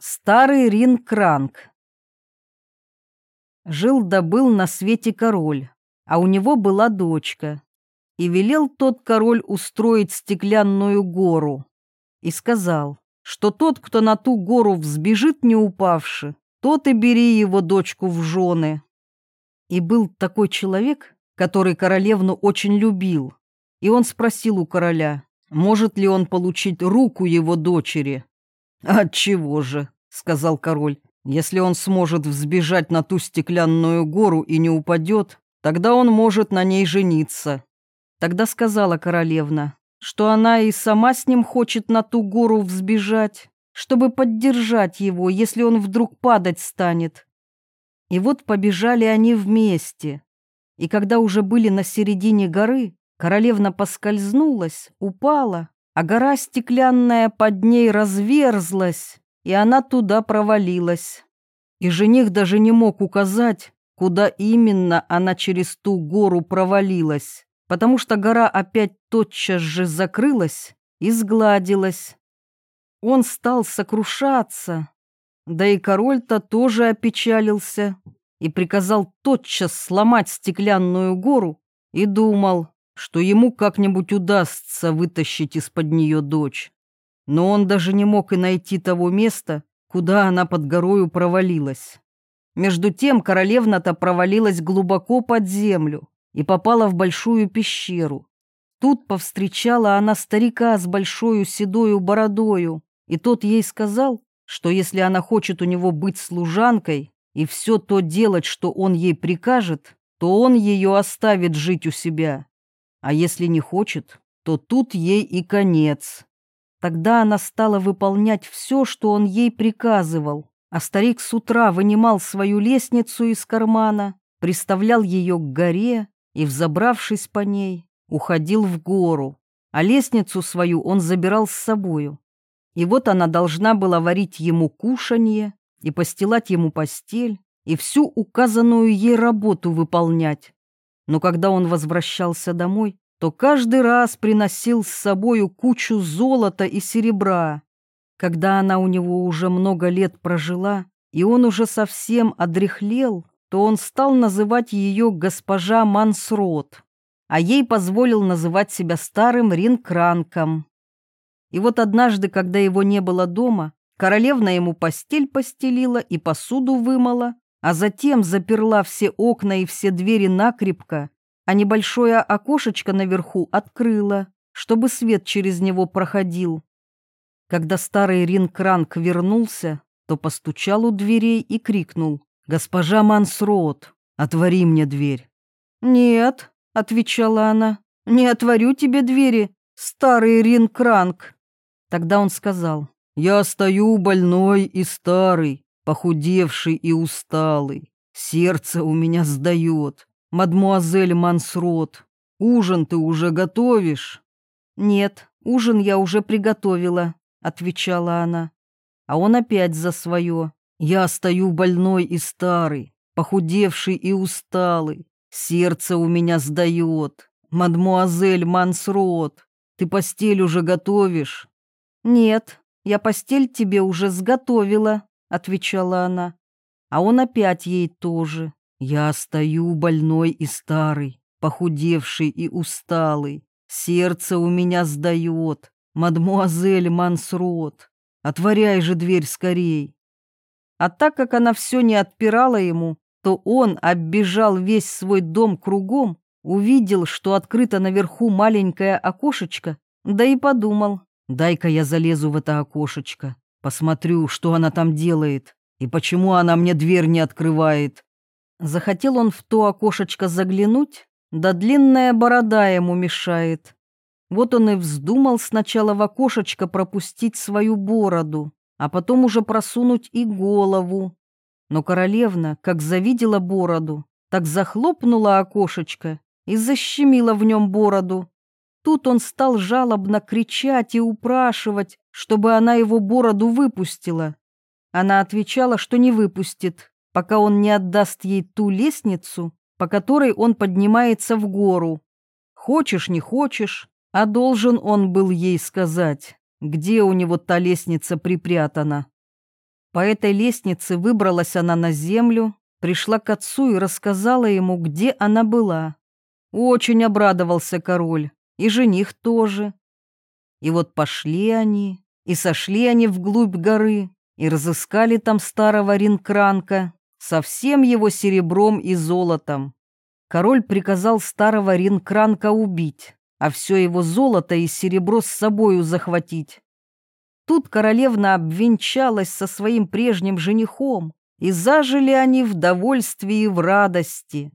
Старый Ринкранг. Жил-да был на свете король, а у него была дочка. И велел тот король устроить стеклянную гору. И сказал, что тот, кто на ту гору взбежит не упавши, тот и бери его дочку в жены. И был такой человек, который королевну очень любил. И он спросил у короля, может ли он получить руку его дочери. «Отчего же?» — сказал король. «Если он сможет взбежать на ту стеклянную гору и не упадет, тогда он может на ней жениться». Тогда сказала королевна, что она и сама с ним хочет на ту гору взбежать, чтобы поддержать его, если он вдруг падать станет. И вот побежали они вместе. И когда уже были на середине горы, королевна поскользнулась, упала, а гора стеклянная под ней разверзлась, и она туда провалилась. И жених даже не мог указать, куда именно она через ту гору провалилась, потому что гора опять тотчас же закрылась и сгладилась. Он стал сокрушаться, да и король-то тоже опечалился и приказал тотчас сломать стеклянную гору и думал, что ему как-нибудь удастся вытащить из-под нее дочь. Но он даже не мог и найти того места, куда она под горою провалилась. Между тем королевна-то провалилась глубоко под землю и попала в большую пещеру. Тут повстречала она старика с большой седою бородою, и тот ей сказал, что если она хочет у него быть служанкой и все то делать, что он ей прикажет, то он ее оставит жить у себя а если не хочет, то тут ей и конец. Тогда она стала выполнять все, что он ей приказывал, а старик с утра вынимал свою лестницу из кармана, приставлял ее к горе и, взобравшись по ней, уходил в гору, а лестницу свою он забирал с собою. И вот она должна была варить ему кушанье и постилать ему постель, и всю указанную ей работу выполнять. Но когда он возвращался домой, то каждый раз приносил с собою кучу золота и серебра. Когда она у него уже много лет прожила, и он уже совсем одряхлел, то он стал называть ее госпожа Мансрот, а ей позволил называть себя старым Ринкранком. И вот однажды, когда его не было дома, королевна ему постель постелила и посуду вымыла, а затем заперла все окна и все двери накрепко, а небольшое окошечко наверху открыла, чтобы свет через него проходил. Когда старый Ринкранк вернулся, то постучал у дверей и крикнул «Госпожа Мансрот, отвори мне дверь». «Нет», — отвечала она, — «не отворю тебе двери, старый Ринкранк». Тогда он сказал «Я стою больной и старый, похудевший и усталый. Сердце у меня сдает. Мадмуазель Мансрот, ужин ты уже готовишь? Нет, ужин я уже приготовила, отвечала она. А он опять за свое. Я стою больной и старый, похудевший и усталый. Сердце у меня сдает. Мадмуазель Мансрот, ты постель уже готовишь? Нет, я постель тебе уже сготовила, — отвечала она. А он опять ей тоже. «Я стою больной и старый, похудевший и усталый. Сердце у меня сдает. Мадмуазель Мансрот, отворяй же дверь скорей». А так как она все не отпирала ему, то он оббежал весь свой дом кругом, увидел, что открыто наверху маленькое окошечко, да и подумал, дай-ка я залезу в это окошечко. Посмотрю, что она там делает, и почему она мне дверь не открывает. Захотел он в то окошечко заглянуть, да длинная борода ему мешает. Вот он и вздумал сначала в окошечко пропустить свою бороду, а потом уже просунуть и голову. Но королевна, как завидела бороду, так захлопнула окошечко и защемила в нем бороду. Тут он стал жалобно кричать и упрашивать, чтобы она его бороду выпустила. Она отвечала, что не выпустит, пока он не отдаст ей ту лестницу, по которой он поднимается в гору. Хочешь, не хочешь, а должен он был ей сказать, где у него та лестница припрятана. По этой лестнице выбралась она на землю, пришла к отцу и рассказала ему, где она была. Очень обрадовался король, и жених тоже. И вот пошли они, и сошли они вглубь горы, и разыскали там старого Ринкранка со всем его серебром и золотом. Король приказал старого Ринкранка убить, а все его золото и серебро с собою захватить. Тут королевна обвенчалась со своим прежним женихом, и зажили они в довольстве и в радости.